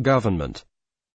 government.